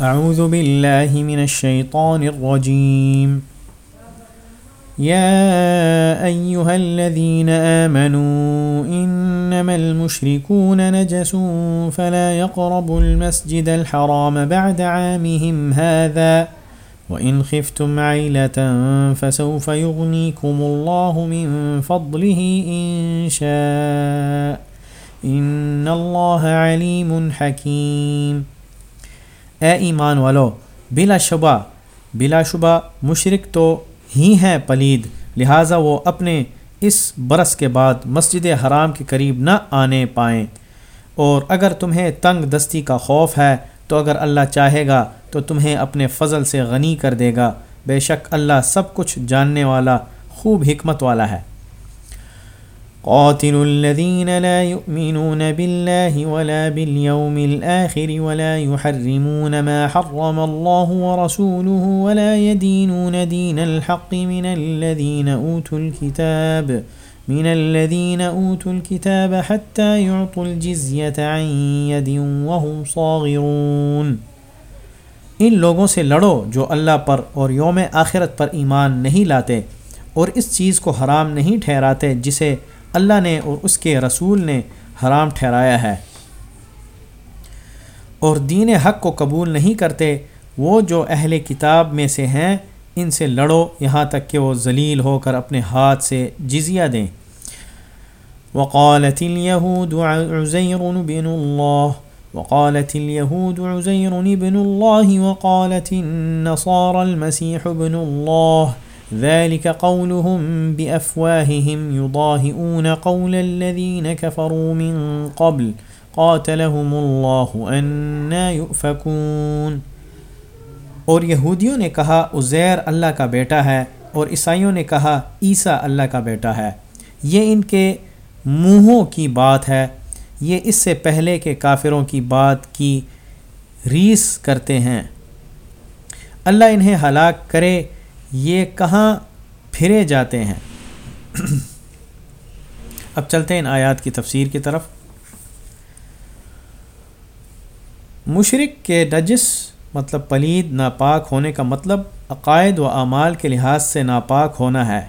اعوذ باللہ من الشیطان الرجیم يا أيها الذين آمنوا، إنما المشركون نجس فلا يقربوا المسجد الحرام بعد عامهم هذا، وإن خفتم عيلة فسوف يغنيكم الله من فضله إن شاء. إن الله عليم حكيم. اے ایمان والو، بلا شبہ بلا شبہ مشرک تو ہی ہیں پلید، لہٰذا وہ اپنے اس برس کے بعد مسجد حرام کے قریب نہ آنے پائیں۔ اور اگر تمہیں تنگ دستی کا خوف ہے، تو اگر اللہ چاہے گا، تو تمہیں اپنے فضل سے غنی کر دے گا۔ بے شک اللہ سب کچھ جاننے والا، خوب حکمت والا ہے۔ قاتل الذين لا يؤمنون بالله ولا باليوم الآخر ولا يحرمون ما حرم الله ورسوله ولا يدينون دين الحق من الذين أوتوا الكتاب من الذين أوتوا الكتاب حتى يعطوا الجزية عن يد وهم صاغرون۔ ان لوگوں سے لڑو جو اللہ پر اور یوم آخرت پر ایمان نہیں لاتے اور اس چیز کو حرام نہیں ٹھہراتے جسے اللہ نے اور اس کے رسول نے حرام ٹھہرایا ہے۔ اور دین حق کو قبول نہیں کرتے، وہ جو اہل کتاب میں سے ہیں، ان سے لڑو، یہاں تک کہ وہ ذلیل ہو کر اپنے ہاتھ سے جزیہ دیں۔ وقالت اليهود عزير بن الله، وقالت اليهود عزير بن الله، وقالت النصارى المسيح بن الله ذلك قولهم بأفواههم يضاهئون قول الذين كفروا من قبل. قاتلهم الله أنا يؤفكون. اور یہودیوں نے کہا، عزیر اللہ کا بیٹا ہے، اور عیسائیوں نے کہا، عیسیٰ اللہ کا بیٹا ہے۔ یہ ان کے منہوں کی بات ہے۔ یہ اس سے پہلے کے کافروں کی بات کی ریس کرتے ہیں۔ اللہ انہیں ہلاک کرے یہ کہاں پھرے جاتے ہیں؟ اب چلتے ہیں ان آیات کی تفسیر کی طرف۔ مشرق کے نجس مطلب پلید، ناپاک ہونے کا مطلب عقائد و اعمال کے لحاظ سے ناپاک ہونا ہے۔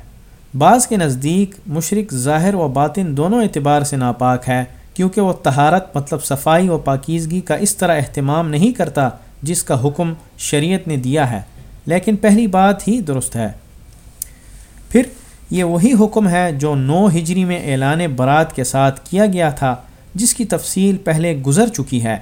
بعض کے نزدیک مشرق ظاہر و باطن دونوں اعتبار سے ناپاک ہے، کیونکہ وہ تہارت مطلب صفائی و پاکیزگی کا اس طرح اہتمام نہیں کرتا جس کا حکم شریعت نے دیا ہے۔ لیکن پہلی بات ہی درست ہے۔ پھر یہ وہی حکم ہے جو نو ہجری میں اعلان برات کے ساتھ کیا گیا تھا، جس کی تفصیل پہلے گزر چکی ہے۔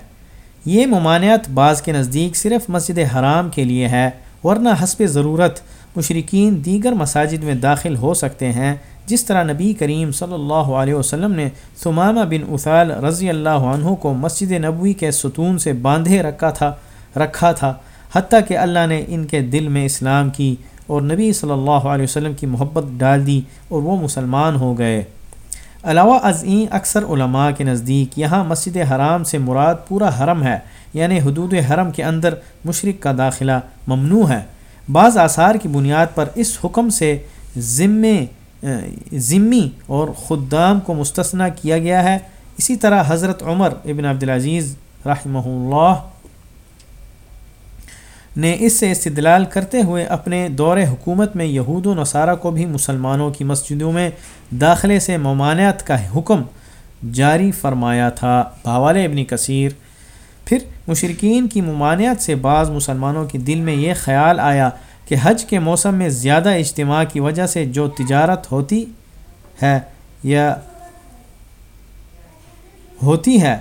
یہ ممانعت بعض کے نزدیک صرف مسجد حرام کے لیے ہے، ورنہ حسب ضرورت مشرقین دیگر مساجد میں داخل ہو سکتے ہیں۔ جس طرح نبی کریم صلی اللہ علیہ وسلم نے ثمامہ بن اثال رضی اللہ عنہ کو مسجد نبوی کے ستون سے باندھے رکھا تھا رکھا تھا حتیٰ کہ اللہ نے ان کے دل میں اسلام کی اور نبی صلی اللہ علیہ وسلم کی محبت ڈال دی اور وہ مسلمان ہو گئے۔ علاوہ ازیں اکثر علماء کے نزدیک یہاں مسجد حرام سے مراد پورا حرم ہے یعنی حدود حرم کے اندر مشرق کا داخلہ ممنوع ہے۔ بعض آثار کی بنیاد پر اس حکم سے ذمے، ذمی اور خدام کو مستثنی کیا گیا ہے۔ اسی طرح حضرت عمر ابن عبدالعزیز رحمہ اللہ نے اس سے استدلال کرتے ہوئے اپنے دور حکومت میں یہود و نصارہ کو بھی مسلمانوں کی مسجدوں میں داخلے سے ممانعت کا حکم جاری فرمایا تھا۔ بھاوال ابن کثیر۔ پھر مشرقین کی ممانعت سے بعض مسلمانوں کے دل میں یہ خیال آیا کہ حج کے موسم میں زیادہ اجتماع کی وجہ سے جو تجارت ہوتی ہے یا ہوتی ہے،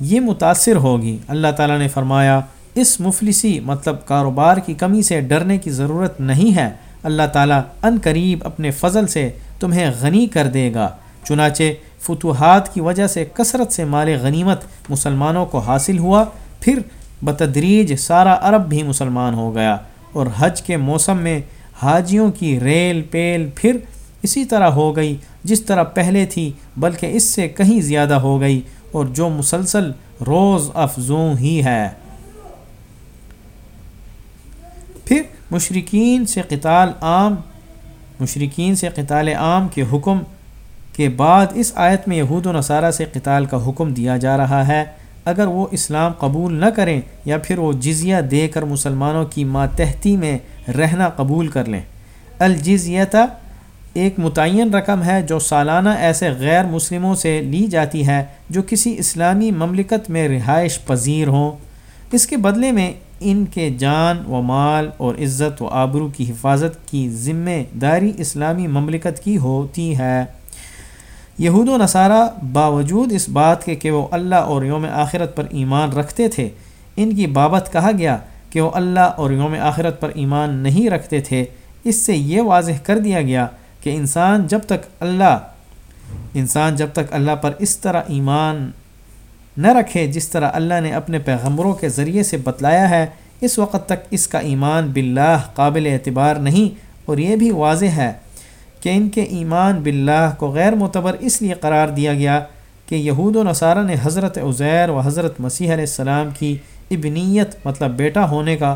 یہ متاثر ہوگی۔ اللہ تعالیٰ نے فرمایا اس مفلسی مطلب کاروبار کی کمی سے ڈرنے کی ضرورت نہیں ہے۔ اللہ تعالیٰ ان قریب اپنے فضل سے تمہیں غنی کر دے گا۔ چنانچہ فتوحات کی وجہ سے کثرت سے مال غنیمت مسلمانوں کو حاصل ہوا۔ پھر بتدریج سارا عرب بھی مسلمان ہو گیا۔ اور حج کے موسم میں حاجیوں کی ریل پیل پھر اسی طرح ہو گئی۔ جس طرح پہلے تھی، بلکہ اس سے کہیں زیادہ ہو گئی۔ اور جو مسلسل روز افزوں ہی ہے۔ پھر مشرقین سے قتال عام مشرقین سے قتال عام کے حکم کے بعد اس آیت میں یہود و نصارہ سے قتال کا حکم دیا جا رہا ہے۔ اگر وہ اسلام قبول نہ کریں یا پھر وہ جزیہ دے کر مسلمانوں کی ماتحتی میں رہنا قبول کر لیں۔ الجزیتا ایک متعین رقم ہے جو سالانہ ایسے غیر مسلموں سے لی جاتی ہے جو کسی اسلامی مملکت میں رہائش پذیر ہوں۔ اس کے بدلے میں ان کے جان و مال اور عزت و آبرو کی حفاظت کی ذمہ داری اسلامی مملکت کی ہوتی ہے۔ یہود و نصارہ باوجود اس بات کے کہ وہ اللہ اور یوم آخرت پر ایمان رکھتے تھے، ان کی بابت کہا گیا کہ وہ اللہ اور یوم آخرت پر ایمان نہیں رکھتے تھے۔ اس سے یہ واضح کر دیا گیا کہ انسان جب تک اللہ، انسان جب تک اللہ پر اس طرح ایمان نہ رکھے جس طرح اللہ نے اپنے پیغمبروں کے ذریعے سے بتلایا ہے، اس وقت تک اس کا ایمان باللہ قابل اعتبار نہیں، اور یہ بھی واضح ہے کہ ان کے ایمان باللہ کو غیر معتبر اس لیے قرار دیا گیا کہ یہود و نصارہ نے حضرت عزیر و حضرت مسیح علیہ السلام کی ابنیت مطلب بیٹا ہونے کا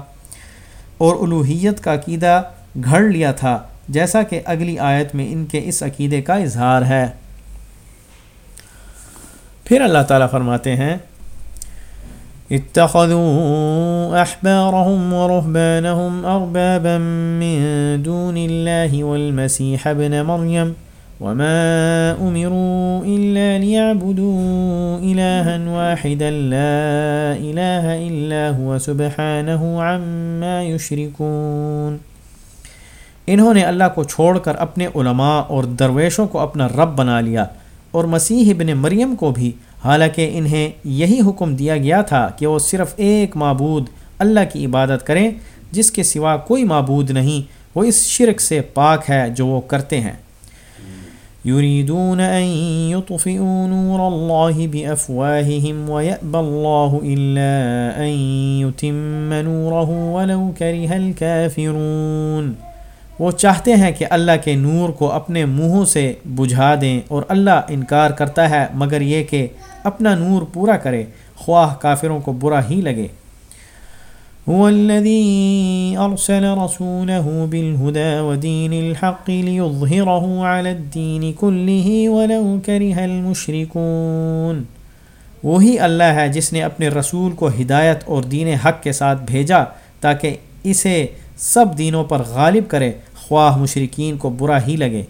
اور الوحیت کا عقیدہ گھڑ لیا تھا، جیسا کہ اگلی آیت میں ان کے اس عقیدے کا اظہار ہے۔ پھر اللہ تعالیٰ فرماتے ہیں، اتخذوا احبارهم ورهبانهم اربابا من دون الله والمسيح ابن مريم وما امروا الا ليعبدوا الها واحدا لا اله الا هو سبحانه عما يشركون۔ انہوں نے اللہ کو چھوڑ کر اپنے علماء اور درویشوں کو اپنا رب بنا لیا۔ اور مسیح ابن مریم کو بھی، حالانکہ انہیں یہی حکم دیا گیا تھا کہ وہ صرف ایک معبود اللہ کی عبادت کریں، جس کے سوا کوئی معبود نہیں، وہ اس شرک سے پاک ہے جو وہ کرتے ہیں۔ وہ چاہتے ہیں کہ اللہ کے نور کو اپنے منہوں سے بجھا دیں اور اللہ انکار کرتا ہے، مگر یہ کہ اپنا نور پورا کرے، خواہ کافروں کو برا ہی لگے۔ هو الذي أرسل رسوله بالهدى ودين الحق ليظهره على الدين كله ولو كره المشركون وہی اللہ ہے جس نے اپنے رسول کو ہدایت اور دین حق کے ساتھ بھیجا تاکہ اسے سب دینوں پر غالب کرے، خواہ مشرقین کو برا ہی لگے۔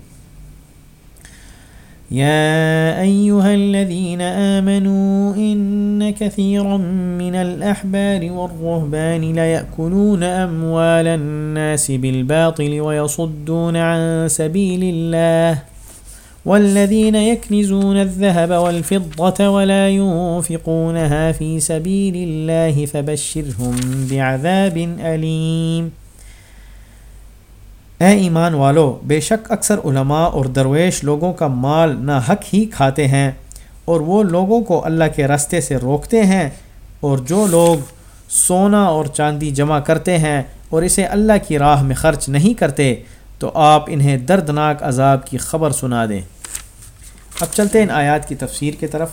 يا أيها الذين آمنوا إن كثيرا من الأحبار والرهبان ليأكلون أموال الناس بالباطل ويصدون عن سبيل الله والذين يكنزون الذهب والفضة ولا ينفقونها في سبيل الله فبشرهم بعذاب أليم اے ایمان والو، بے شک اکثر علماء اور درویش لوگوں کا مال نہ حق ہی کھاتے ہیں اور وہ لوگوں کو اللہ کے رستے سے روکتے ہیں اور جو لوگ سونا اور چاندی جمع کرتے ہیں اور اسے اللہ کی راہ میں خرچ نہیں کرتے، تو آپ انہیں دردناک عذاب کی خبر سنا دیں۔ اب چلتے ہیں ان آیات کی تفسیر کی طرف۔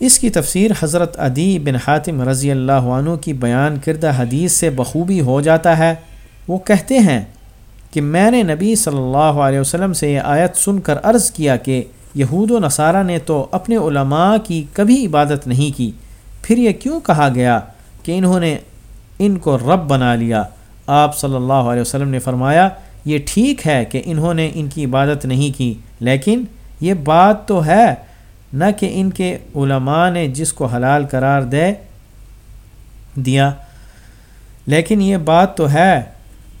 اس کی تفسیر حضرت عدی بن حاتم رضی اللہ عنہ کی بیان کردہ حدیث سے بخوبی ہو جاتا ہے۔ وہ کہتے ہیں کہ میں نے نبی صلی اللہ علیہ وسلم سے یہ آیت سن کر عرض کیا کہ یہود و نصارہ نے تو اپنے علماء کی کبھی عبادت نہیں کی۔ پھر یہ کیوں کہا گیا کہ انہوں نے ان کو رب بنا لیا؟ آپ صلی اللہ علیہ وسلم نے فرمایا، یہ ٹھیک ہے کہ انہوں نے ان کی عبادت نہیں کی، لیکن یہ بات تو ہے نہ کہ ان کے علماء نے جس کو حلال قرار دے دیا۔ لیکن یہ بات تو ہے،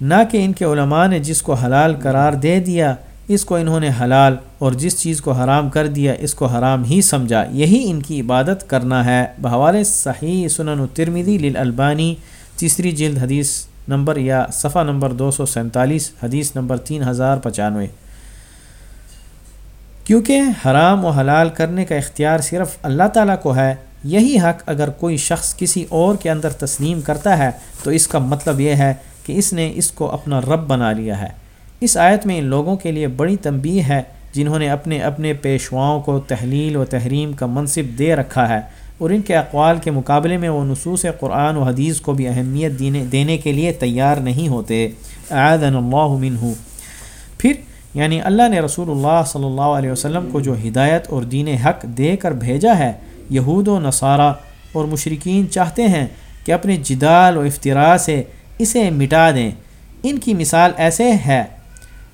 نہ کہ ان کے علماء نے جس کو حلال قرار دے دیا، اس کو انہوں نے حلال اور جس چیز کو حرام کر دیا، اس کو حرام ہی سمجھا۔ یہی ان کی عبادت کرنا ہے۔ بحوال صحیح سنن و ترمیدی للالبانی تیسری جلد حدیث نمبر یا صفحہ نمبر دو سو سینتالیس، حدیث نمبر تین ہزار پچانوے۔ کیونکہ حرام و حلال کرنے کا اختیار صرف اللہ تعالیٰ کو ہے، یہی حق اگر کوئی شخص کسی اور کے اندر تسلیم کرتا ہے، تو اس کا مطلب یہ ہے کہ اس نے اس کو اپنا رب بنا لیا ہے۔ اس آیت میں ان لوگوں کے لیے بڑی تنبیہ ہے، جنہوں نے اپنے اپنے پیشواؤں کو تحلیل و تحریم کا منصب دے رکھا ہے۔ اور ان کے اقوال کے مقابلے میں وہ نصوص قرآن و حدیث کو بھی اہمیت دینے دینے کے لیے تیار نہیں ہوتے۔ اللہ منہ پھر یعنی اللہ نے رسول اللہ صلی اللہ علیہ وسلم کو جو ہدایت اور دین حق دے کر بھیجا ہے، یہود و نصارہ اور مشرقین چاہتے ہیں کہ اپنے جدال و افطرا سے اسے مٹا دیں۔ ان کی مثال ایسے ہے،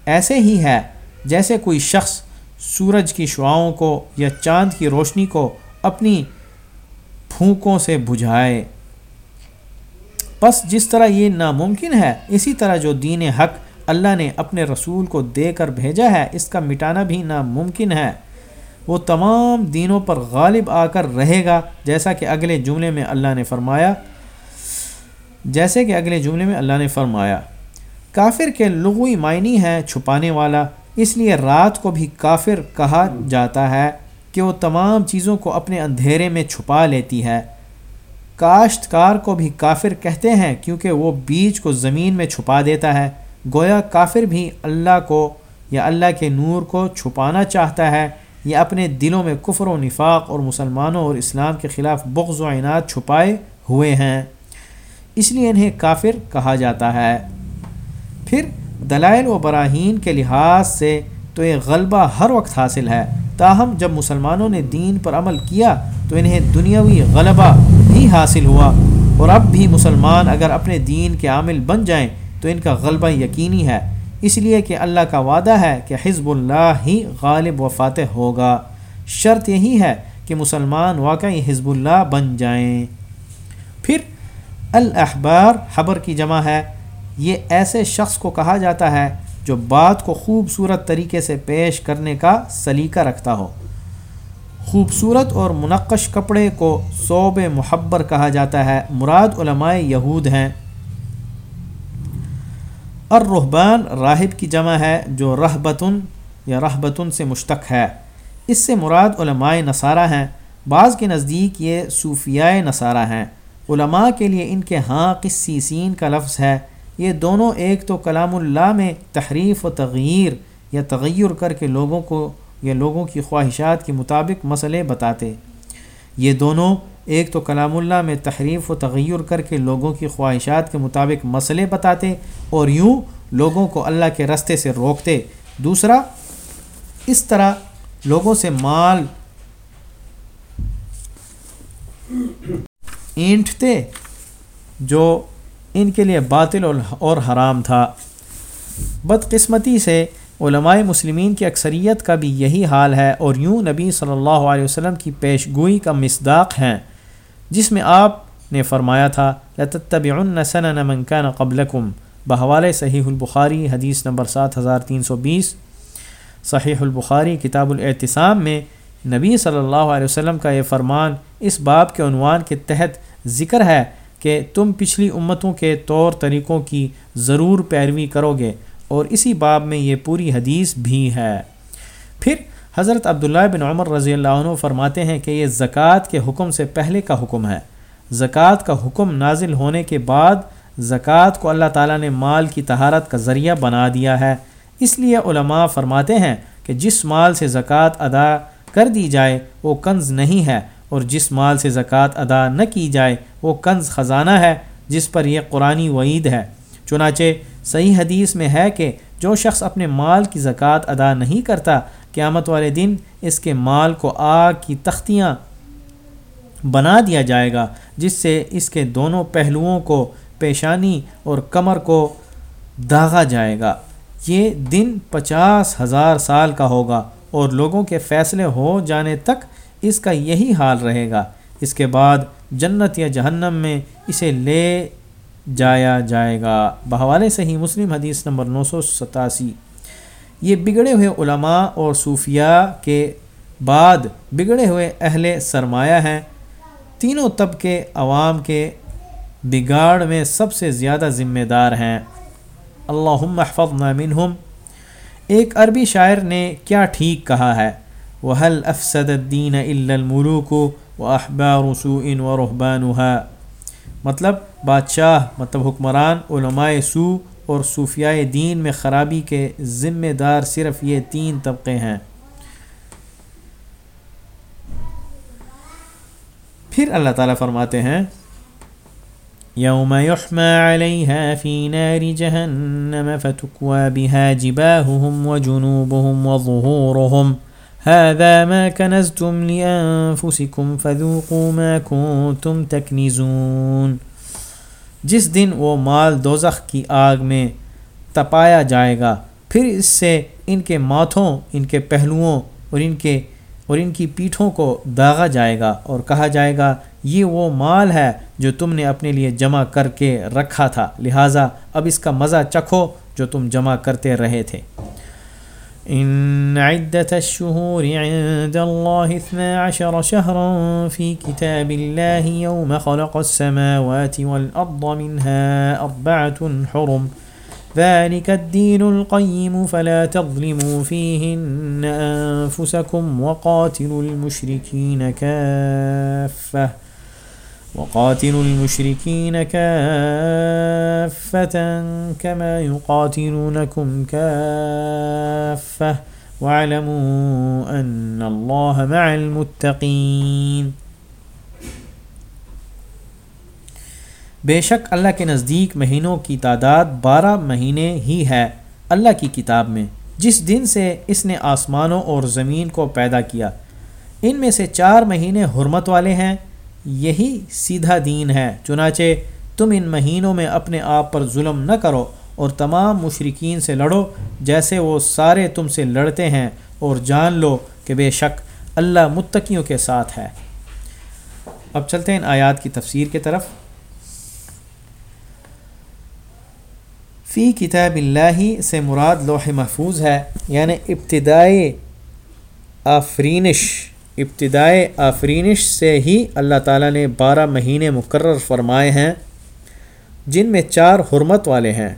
ایسے ہی ہے جیسے کوئی شخص سورج کی شعاؤں کو یا چاند کی روشنی کو اپنی پھونکوں سے بجھائے۔ بس جس طرح یہ ناممکن ہے، اسی طرح جو دین حق اللہ نے اپنے رسول کو دے کر بھیجا ہے، اس کا مٹانا بھی ناممکن ہے۔ وہ تمام دینوں پر غالب آ کر رہے گا، جیسا کہ اگلے جملے میں اللہ نے فرمایا۔ جیسے کہ اگلے جملے میں اللہ نے فرمایا، کافر کے لغوی معنی ہے چھپانے والا، اس لیے رات کو بھی کافر کہا جاتا ہے کہ وہ تمام چیزوں کو اپنے اندھیرے میں چھپا لیتی ہے۔ کاشتکار کو بھی کافر کہتے ہیں کیونکہ وہ بیج کو زمین میں چھپا دیتا ہے۔ گویا کافر بھی اللہ کو یا اللہ کے نور کو چھپانا چاہتا ہے یا اپنے دلوں میں کفر و نفاق اور مسلمانوں اور اسلام کے خلاف بغض و عناد چھپائے ہوئے ہیں۔ اس لیے انہیں کافر کہا جاتا ہے۔ پھر دلائل و براہین کے لحاظ سے تو یہ غلبہ ہر وقت حاصل ہے۔ تاہم جب مسلمانوں نے دین پر عمل کیا تو انہیں دنیاوی غلبہ بھی حاصل ہوا۔ اور اب بھی مسلمان اگر اپنے دین کے عامل بن جائیں تو ان کا غلبہ یقینی ہے۔ اس لیے کہ اللہ کا وعدہ ہے کہ حزب اللہ ہی غالب و فاتح ہوگا۔ شرط یہی ہے کہ مسلمان واقعی حزب اللہ بن جائیں۔ پھر الاحبار حبر کی جمع ہے۔ یہ ایسے شخص کو کہا جاتا ہے جو بات کو خوبصورت طریقے سے پیش کرنے کا سلیقہ رکھتا ہو۔ خوبصورت اور منقش کپڑے کو صوب محبر کہا جاتا ہے۔ مراد علماء یہود ہیں۔ الرحبان راہب کی جمع ہے جو رہبتن یا رہبتن سے مشتق ہے۔ اس سے مراد علماء نصارہ ہیں۔ بعض کے نزدیک یہ صوفیاء نصارہ ہیں۔ علماء کے لیے ان کے ہاں قصیسین کا لفظ ہے۔ یہ دونوں ایک تو کلام اللہ میں تحریف و تغیر یا تغیر کر کے لوگوں کو یا لوگوں کی خواہشات کے مطابق مسئلے بتاتے۔ یہ دونوں ایک تو کلام اللہ میں تحریف و تغیر کر کے لوگوں کی خواہشات کے مطابق مسئلے بتاتے اور یوں لوگوں کو اللہ کے رستے سے روکتے۔ دوسرا، اس طرح لوگوں سے مال اینٹھتے جو ان کے لیے باطل اور حرام تھا۔ بدقسمتی سے علماء مسلمین کی اکثریت کا بھی یہی حال ہے اور یوں نبی صلی اللہ علیہ وسلم کی پیش گوئی کا مصداق ہیں۔ جس میں آپ نے فرمایا تھا، لتتبعن سنن من كان قبلكم۔ بحوالِ صحیح البخاری، حدیث نمبر سات ہزار تین سو بیس۔ صحیح البخاری، کتاب الاعتصام میں نبی صلی اللہ علیہ وسلم کا یہ فرمان اس باب کے عنوان کے تحت ذکر ہے کہ تم پچھلی امتوں کے طور طریقوں کی ضرور پیروی کرو گے اور اسی باب میں یہ پوری حدیث بھی ہے۔ پھر حضرت عبداللہ بن عمر رضی اللہ عنہ فرماتے ہیں کہ یہ زکوٰۃ کے حکم سے پہلے کا حکم ہے۔ زکوٰۃ کا حکم نازل ہونے کے بعد زکوٰۃ کو اللہ تعالیٰ نے مال کی تہارت کا ذریعہ بنا دیا ہے۔ اس لیے علماء فرماتے ہیں کہ جس مال سے زکوٰۃ ادا کر دی جائے وہ کنز نہیں ہے اور جس مال سے زکوٰۃ ادا نہ کی جائے وہ کنز خزانہ ہے، جس پر یہ قرآن وعید ہے۔ چنانچہ صحیح حدیث میں ہے کہ جو شخص اپنے مال کی زکوٰۃ ادا نہیں کرتا قیامت والے دن اس کے مال کو آگ کی تختیاں بنا دیا جائے گا، جس سے اس کے دونوں پہلوؤں کو پیشانی اور کمر کو داغا جائے گا۔ یہ دن پچاس ہزار سال کا ہوگا اور لوگوں کے فیصلے ہو جانے تک اس کا یہی حال رہے گا۔ اس کے بعد جنت یا جہنم میں اسے لے جایا جائے گا۔ بحوالے صحیح مسلم حدیث نمبر نو سو ستاسی۔ یہ بگڑے ہوئے علماء اور صوفیاء کے بعد بگڑے ہوئے اہل سرمایہ ہیں۔ تینوں طبقے عوام کے بگاڑ میں سب سے زیادہ ذمہ دار ہیں۔ اللہ محفظنا منہم۔ ایک عربی شاعر نے کیا ٹھیک کہا ہے؟ وحل افسد الدین الا الملوک و احبار سوء و رحبانها مطلب بادشاہ مطلب حکمران، علماء سو اور صوفیاء دین میں خرابی کے ذمہ دار صرف یہ تین طبقے ہیں۔ پھر اللہ تعالیٰ فرماتے ہیں يوم يحمى عليها في نار جهنم فتكوى بها جباههم وجنوبهم وظهورهم هذا ما كنزتم لأنفسكم فذوقوا ما كنتم تكنزون جس دن وہ مال دوزخ کی آگ میں تپایا جائے گا، پھر اس سے ان کے ماتھوں، ان کے پہلوؤں اور ان کے، اور ان کی پیٹھوں کو داغا جائے گا اور کہا جائے گا، یہ وہ مال ہے جو تم نے اپنے لیے جمع کر کے رکھا تھا، لہٰذا اب اس کا مزہ چکھو جو تم جمع کرتے رہے تھے۔ ان عدت الشهور عند الله اثنا عشر شهرا في كتاب الله يوم خلق السماوات والأرض منها أربعة حرم. ذلك الدين القيم فلا تظلموا فيهن أنفسكم وقاتلوا المشركين كافة. وقاتلوا المشركين كافة كما يقاتلونكم كافة. واعلموا أن الله مع المتقين. بے شک اللہ کے نزدیک مہینوں کی تعداد بارہ مہینے ہی ہے اللہ کی کتاب میں، جس دن سے اس نے آسمانوں اور زمین کو پیدا کیا۔ ان میں سے چار مہینے حرمت والے ہیں، یہی سیدھا دین ہے، چنانچہ تم ان مہینوں میں اپنے آپ پر ظلم نہ کرو۔ اور تمام مشرقین سے لڑو جیسے وہ سارے تم سے لڑتے ہیں اور جان لو کہ بے شک اللہ متقیوں کے ساتھ ہے۔ اب چلتے ہیں ان آیات کی تفسیر کی طرف۔ فی کتاب اللہ سے مراد لوح محفوظ ہے یعنی ابتدائی آفرینش، ابتدائے آفرینش سے ہی اللہ تعالیٰ نے بارہ مہینے مقرر فرمائے ہیں، جن میں چار حرمت والے ہیں۔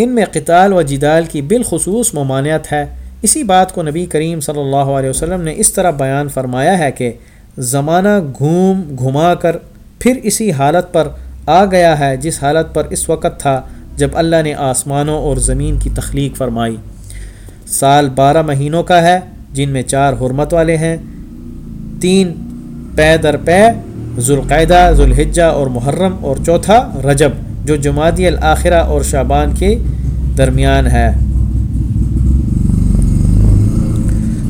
ان میں قتال و جدال کی بالخصوص ممانعت ہے۔ اسی بات کو نبی کریم صلی اللہ علیہ وسلم نے اس طرح بیان فرمایا ہے کہ زمانہ گھوم، گھما کر پھر اسی حالت پر آ گیا ہے جس حالت پر اس وقت تھا جب اللہ نے آسمانوں اور زمین کی تخلیق فرمائی۔ سال بارہ مہینوں کا ہے، جن میں چار حرمت والے ہیں۔ تین پے در پے ذوالقاعدہ ذوالحجہ اور محرم اور چوتھا رجب۔ جو جماعتی الآخرہ اور شابان کے درمیان ہے۔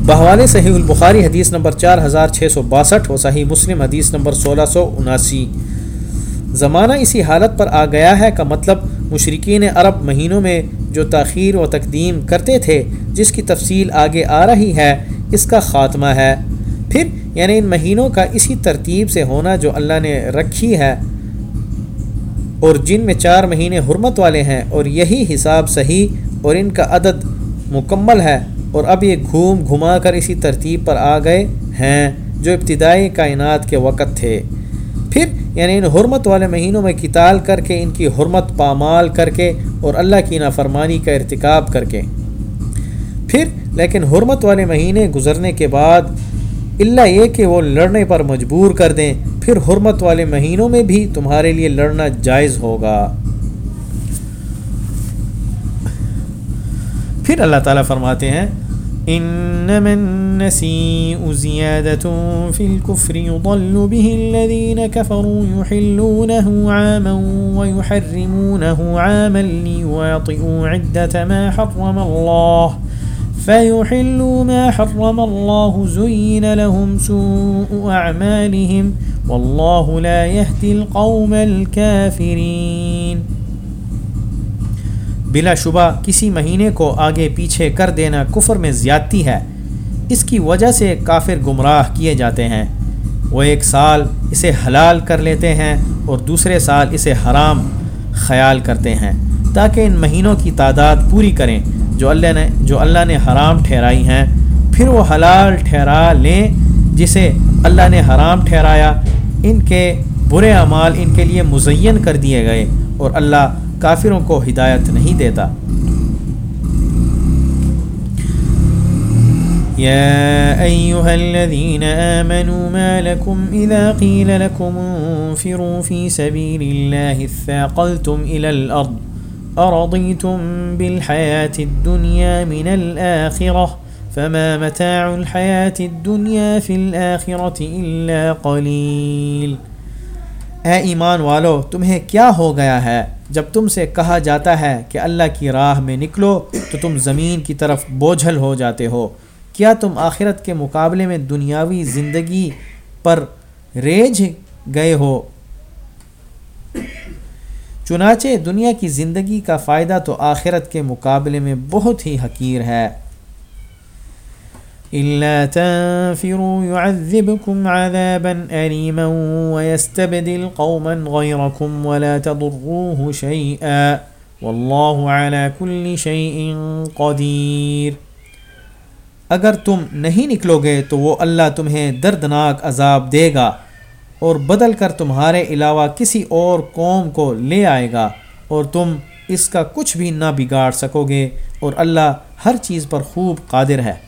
بحوالے صحیح البخاری حدیث نمبر چار ہزار چھ سو باسٹھ و صحیح مسلم حدیث نمبر سولہ سو اناسی۔ زمانہ اسی حالت پر آ گیا ہے کا مطلب مشرقین عرب مہینوں میں جو تاخیر و تقدیم کرتے تھے، جس کی تفصیل آگے آ رہی ہے، اس کا خاتمہ ہے۔ پھر یعنی ان مہینوں کا اسی ترتیب سے ہونا جو اللہ نے رکھی ہے اور جن میں چار مہینے حرمت والے ہیں اور یہی حساب صحیح اور ان کا عدد مکمل ہے اور اب یہ گھوم گھما کر اسی ترتیب پر آ گئے ہیں جو ابتدائی کائنات کے وقت تھے۔ پھر یعنی ان حرمت والے مہینوں میں کتال کر کے، ان کی حرمت پامال کر کے اور اللہ کی نافرمانی کا ارتکاب کر کے۔ پھر لیکن حرمت والے مہینے گزرنے کے بعد اللہ یہ کہ وہ لڑنے پر مجبور کر دیں پھر حرمت والے مہینوں میں بھی تمہارے لیے لڑنا جائز ہوگا۔ پھر اللہ تعالیٰ فرماتے ہیں، إنما النسيء زيادة في الكفر يضل به الذين كفروا يحلونه عاما ويحرمونه عاما ليواطئوا عدة ما حرم الله فيحلوا ما حرم الله زين لهم سوء أعمالهم والله لا يهدي القوم الكافرين۔ بلا شبہ کسی مہینے کو آگے پیچھے کر دینا کفر میں زیادتی ہے۔ اس کی وجہ سے کافر گمراہ کیے جاتے ہیں۔ وہ ایک سال اسے حلال کر لیتے ہیں اور دوسرے سال اسے حرام خیال کرتے ہیں۔ تاکہ ان مہینوں کی تعداد پوری کریں۔ جو اللہ نے جو اللہ نے حرام ٹھہرائی ہیں، پھر وہ حلال ٹھہرا لیں جسے اللہ نے حرام ٹھہرایا۔ ان کے برے اعمال ان کے لیے مزین کر دیے گئے اور اللہ کافروں کو ہدایت نہیں دیتا۔ يا أيها الذين آمنوا ما لكم إذا قيل لكم انفروا في سبيل الله اثاقلتم إلى الأرض أرضيتم بالحياة الدنيا من الآخرة فما متاع الحياة الدنيا في الآخرة إلا قليل۔ اے ایمان والو، تمہیں کیا ہو گیا ہے؟ جب تم سے کہا جاتا ہے کہ اللہ کی راہ میں نکلو، تو تم زمین کی طرف بوجھل ہو جاتے ہو۔ کیا تم آخرت کے مقابلے میں دنیاوی زندگی پر ریجھ گئے ہو؟ چنانچہ دنیا کی زندگی کا فائدہ تو آخرت کے مقابلے میں بہت ہی حقیر ہے۔ إلا تنفروا يعذبكم عذابا أليما ويستبدل قوما غيركم ولا تضروه شيئا والله على كل شيء قدير۔ اگر تم نہیں نکلو گے تو وہ اللہ تمہیں دردناک عذاب دے گا اور بدل کر تمہارے علاوہ کسی اور قوم کو لے آئے گا اور تم اس کا کچھ بھی نہ بگاڑ سکو گے اور اللہ ہر چیز پر خوب قادر ہے۔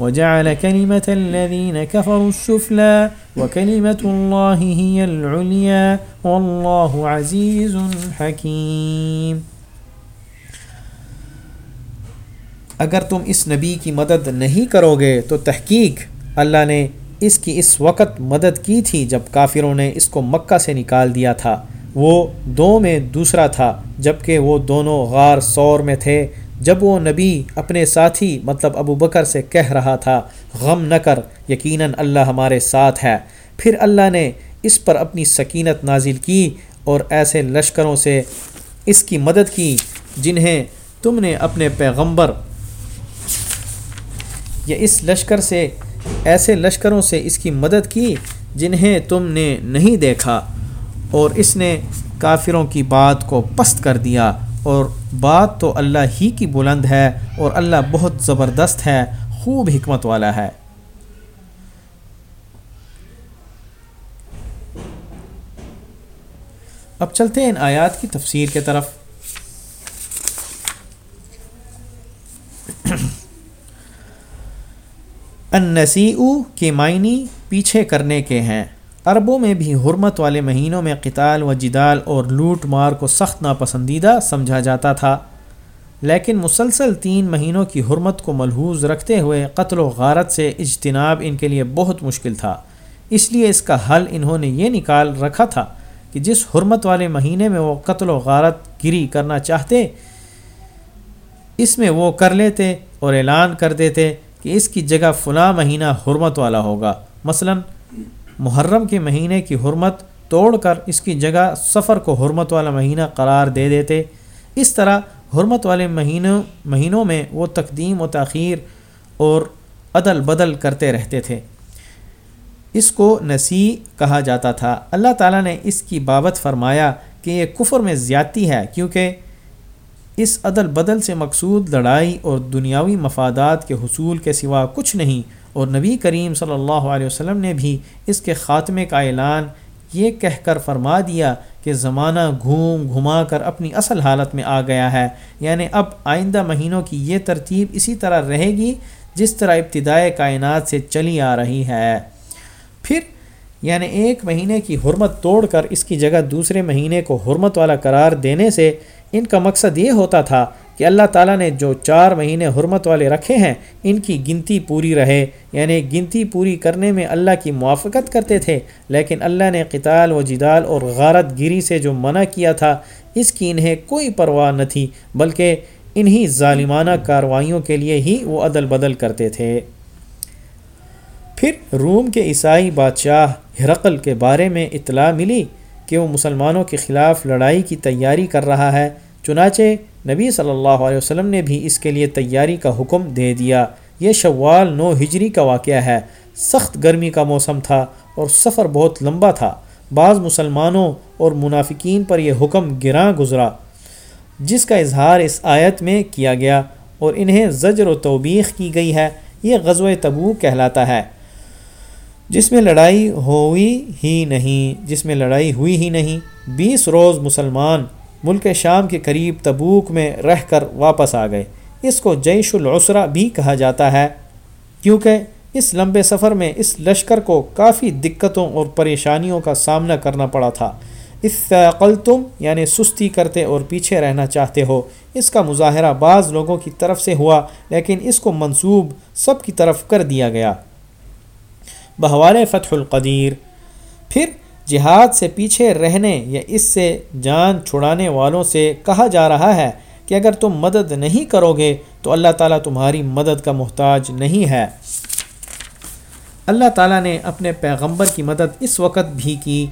وجعل كلمة الذين كفروا السفلى وكلمة الله هي العليا والله عزيز حكيم۔ اگر تم اس نبی کی مدد نہیں کرو گے تو تحقیق اللہ نے اس کی اس وقت مدد کی تھی جب کافروں نے اس کو مکہ سے نکال دیا تھا۔ وہ دو میں دوسرا تھا جبکہ وہ دونوں غار سور میں تھے۔ جب وہ نبی اپنے ساتھی مطلب ابو بکر سے کہہ رہا تھا، غم نہ کر، یقیناً اللہ ہمارے ساتھ ہے. پھر اللہ نے اس پر اپنی سکینت نازل کی اور ایسے لشکروں سے اس کی مدد کی جنہیں تم نے اپنے پیغمبر یا اس لشکر سے، ایسے لشکروں سے اس کی مدد کی جنہیں تم نے نہیں دیکھا۔ اور اس نے کافروں کی بات کو پست کر دیا۔ اور بات تو اللہ ہی کی بلند ہے اور اللہ بہت زبردست ہے، خوب حکمت والا ہے۔ اب چلتے ہیں ان آیات کی تفسیر کے طرف۔ النسیع کے معنی پیچھے کرنے کے ہیں۔ عربوں میں بھی حرمت والے مہینوں میں قتال و جدال اور لوٹ مار کو سخت ناپسندیدہ سمجھا جاتا تھا۔ لیکن مسلسل تین مہینوں کی حرمت کو ملحوظ رکھتے ہوئے قتل و غارت سے اجتناب ان کے لیے بہت مشکل تھا۔ اس لیے اس کا حل انہوں نے یہ نکال رکھا تھا کہ جس حرمت والے مہینے میں وہ قتل و غارت گری کرنا چاہتے، اس میں وہ کر لیتے اور اعلان کر دیتے کہ اس کی جگہ فلاں مہینہ حرمت والا ہوگا۔ مثلاً محرم کے مہینے کی حرمت توڑ کر اس کی جگہ سفر کو حرمت والا مہینہ قرار دے دیتے۔ اس طرح حرمت والے مہینوں مہینوں میں وہ تقدیم و تاخیر اور عدل بدل کرتے رہتے تھے۔ اس کو نسی کہا جاتا تھا۔ اللہ تعالیٰ نے اس کی بابت فرمایا کہ یہ کفر میں زیادتی ہے کیونکہ اس عدل بدل سے مقصود لڑائی اور دنیاوی مفادات کے حصول کے سوا کچھ نہیں۔ اور نبی کریم صلی اللہ علیہ وسلم نے بھی اس کے خاتمے کا اعلان یہ کہہ کر فرما دیا کہ زمانہ گھوم گھما کر اپنی اصل حالت میں آ گیا ہے۔ یعنی اب آئندہ مہینوں کی یہ ترتیب اسی طرح رہے گی جس طرح ابتدائے کائنات سے چلی آ رہی ہے۔ پھر یعنی ایک مہینے کی حرمت توڑ کر اس کی جگہ دوسرے مہینے کو حرمت والا قرار دینے سے ان کا مقصد یہ ہوتا تھا کہ اللہ تعالیٰ نے جو چار مہینے حرمت والے رکھے ہیں، ان کی گنتی پوری رہے۔ یعنی گنتی پوری کرنے میں اللہ کی موافقت کرتے تھے، لیکن اللہ نے قتال و جدال اور غارت گیری سے جو منع کیا تھا، اس کی انہیں کوئی پرواہ نہ تھی، بلکہ انہی ظالمانہ کاروائیوں کے لیے ہی وہ عدل بدل کرتے تھے۔ پھر روم کے عیسائی بادشاہ ہرقل کے بارے میں اطلاع ملی کہ وہ مسلمانوں کے خلاف لڑائی کی تیاری کر رہا ہے۔ چنانچہ نبی صلی اللہ علیہ وسلم نے بھی اس کے لیے تیاری کا حکم دے دیا۔ یہ شوال نو ہجری کا واقعہ ہے۔ سخت گرمی کا موسم تھا اور سفر بہت لمبا تھا۔ بعض مسلمانوں اور منافقین پر یہ حکم گراں گزرا، جس کا اظہار اس آیت میں کیا گیا اور انہیں زجر و توبیخ کی گئی ہے۔ یہ غزو تبو کہلاتا ہے، جس میں لڑائی ہوئی ہی نہیں، جس میں لڑائی ہوئی ہی نہیں۔ بیس روز مسلمان ملک شام کے قریب تبوک میں رہ کر واپس آ گئے۔ اس کو جیش العسرہ بھی کہا جاتا ہے، کیونکہ اس لمبے سفر میں اس لشکر کو کافی دقتوں اور پریشانیوں کا سامنا کرنا پڑا تھا۔ اس تم یعنی سستی کرتے اور پیچھے رہنا چاہتے ہو۔ اس کا مظاہرہ بعض لوگوں کی طرف سے ہوا، لیکن اس کو منصوب سب کی طرف کر دیا گیا۔ بہوال فتح القدیر۔ پھر جہاد سے پیچھے رہنے یا اس سے جان چھڑانے والوں سے کہا جا رہا ہے کہ اگر تم مدد نہیں کرو گے تو اللہ تعالیٰ تمہاری مدد کا محتاج نہیں ہے۔ اللہ تعالیٰ نے اپنے پیغمبر کی مدد اس وقت بھی کی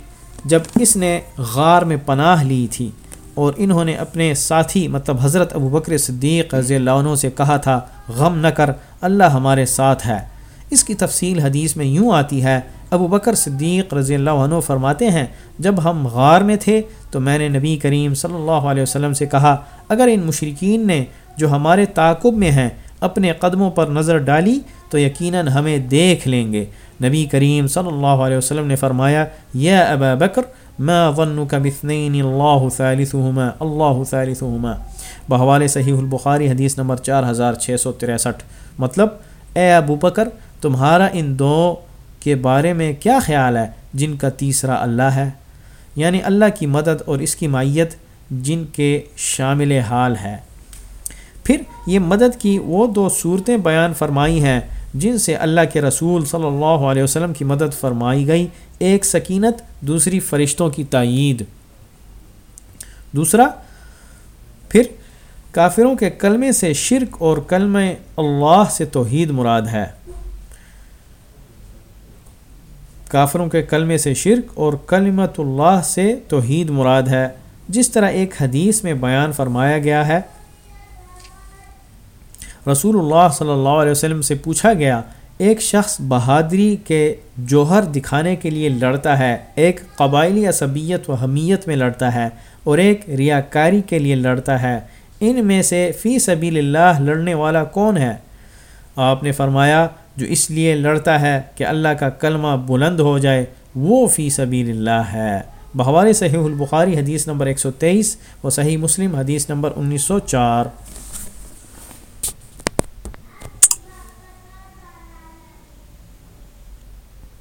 جب اس نے غار میں پناہ لی تھی اور انہوں نے اپنے ساتھی مطلب حضرت ابو بکر صدیق رضی اللہ عنہ سے کہا تھا، غم نہ کر، اللہ ہمارے ساتھ ہے۔ اس کی تفصیل حدیث میں یوں آتی ہے، ابو بکر صدیق رضی اللہ عنہ فرماتے ہیں، جب ہم غار میں تھے تو میں نے نبی کریم صلی اللہ علیہ وسلم سے کہا، اگر ان مشرقین نے جو ہمارے تعاقب میں ہیں اپنے قدموں پر نظر ڈالی تو یقیناً ہمیں دیکھ لیں گے۔ نبی کریم صلی اللہ علیہ وسلم نے فرمایا، یا ابا بکر، ما ظنك باثنين اللہ ثالثهما اللہ ثالثهما بحوال صحیح البخاری حدیث نمبر چار ہزار چھ سو تریسٹھ۔ مطلب اے ابو بکر تمہارا ان دو کے بارے میں کیا خیال ہے جن کا تیسرا اللہ ہے؟ یعنی اللہ کی مدد اور اس کی مائیت جن کے شامل حال ہے۔ پھر یہ مدد کی وہ دو صورتیں بیان فرمائی ہیں جن سے اللہ کے رسول صلی اللہ علیہ وسلم کی مدد فرمائی گئی۔ ایک سکینت، دوسری فرشتوں کی تائید۔ دوسرا، پھر کافروں کے کلمے سے شرک اور کلمہ اللہ سے توحید مراد ہے۔ کافروں کے کلمے سے شرک اور کلمت اللہ سے توحید مراد ہے۔ جس طرح ایک حدیث میں بیان فرمایا گیا ہے، رسول اللہ صلی اللہ علیہ وسلم سے پوچھا گیا، ایک شخص بہادری کے جوہر دکھانے کے لیے لڑتا ہے، ایک قبائلی عصبیت و حمیت میں لڑتا ہے اور ایک ریاکاری کے لیے لڑتا ہے۔ ان میں سے فی سبیل اللہ لڑنے والا کون ہے؟ آپ نے فرمایا جو اس لیے لڑتا ہے کہ اللہ کا کلمہ بلند ہو جائے، وہ فی سبیل اللہ ہے۔ بہوار صحیح البخاری حدیث نمبر 123 و صحیح مسلم حدیث نمبر 1904